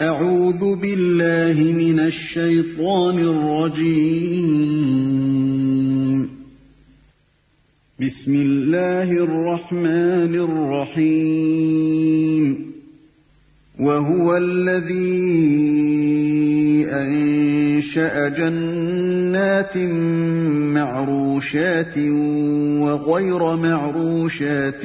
أعوذ بالله من الشيطان الرجيم. بسم الله الرحمن الرحيم. وهو الذي أنشأ جنات معروشات وغير معروشات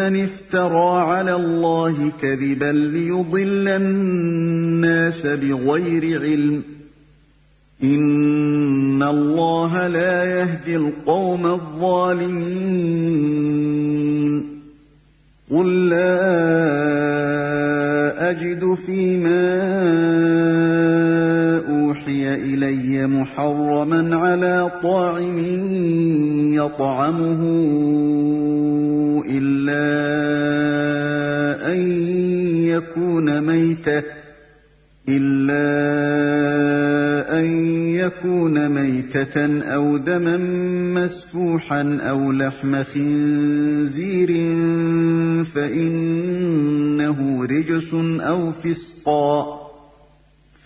افترى على الله كذبا ليضل الناس بغير علم. إن الله لا يهدي القوم الظالمين. قل لا أجد فيما أوحي إلي محرما على طاعم يطعمه إلا أن يكون ميتة إلا أن يكون ميتة أو دما مسفوحا أو لحم خنزير فإنه رجس أو فسقا.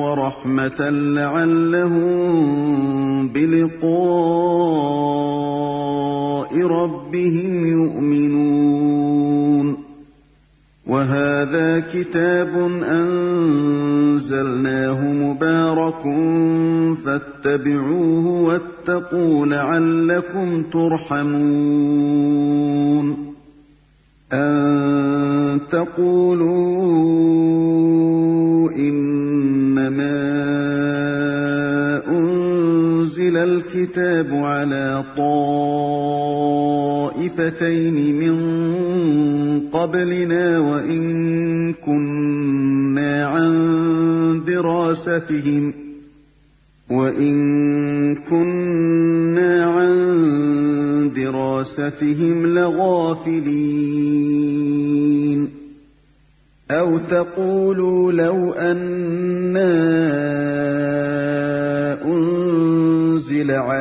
وَرَحْمَةً لَّعَلَّهُم بِلِقَاءِ رَبِّهِمْ يُؤْمِنُونَ. وَهَٰذَا كِتَابٌ أَنزَلْنَاهُ مُبَارَكٌ فَاتَّبِعُوهُ وَاتَّقُوا لَعَلَّكُمْ تُرْحَمُونَ. أَن تَقُولُوا الْكِتَابُ عَلَىٰ طَائِفَتَيْنِ مِن قَبْلِنَا وَإِن كُنَّا عَن دِرَاسَتِهِمْ لَغَافِلِينَ. أَوْ تَقُولُوا لَوْ أَنَّا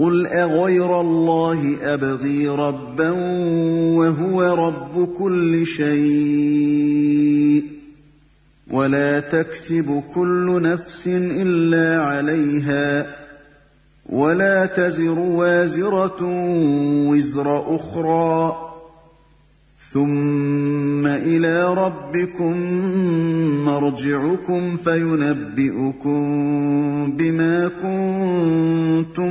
قُلْ أَغَيْرَ اللَّهِ أَبْغِي رَبًّا وَهُوَ رَبُّ كُلِّ شَيْءٍ ۖ وَلَا تَكْسِبُ كُلُّ نَفْسٍ إِلَّا عَلَيْهَا ۖ وَلَا تَزِرُ وَازِرَةٌ وِزْرَ أُخْرَىٰ ۗ ثُمَّ إِلَىٰ رَبِّكُم مَّرْجِعُكُمْ فَيُنَبِّئُكُم بِمَا كُنتُمْ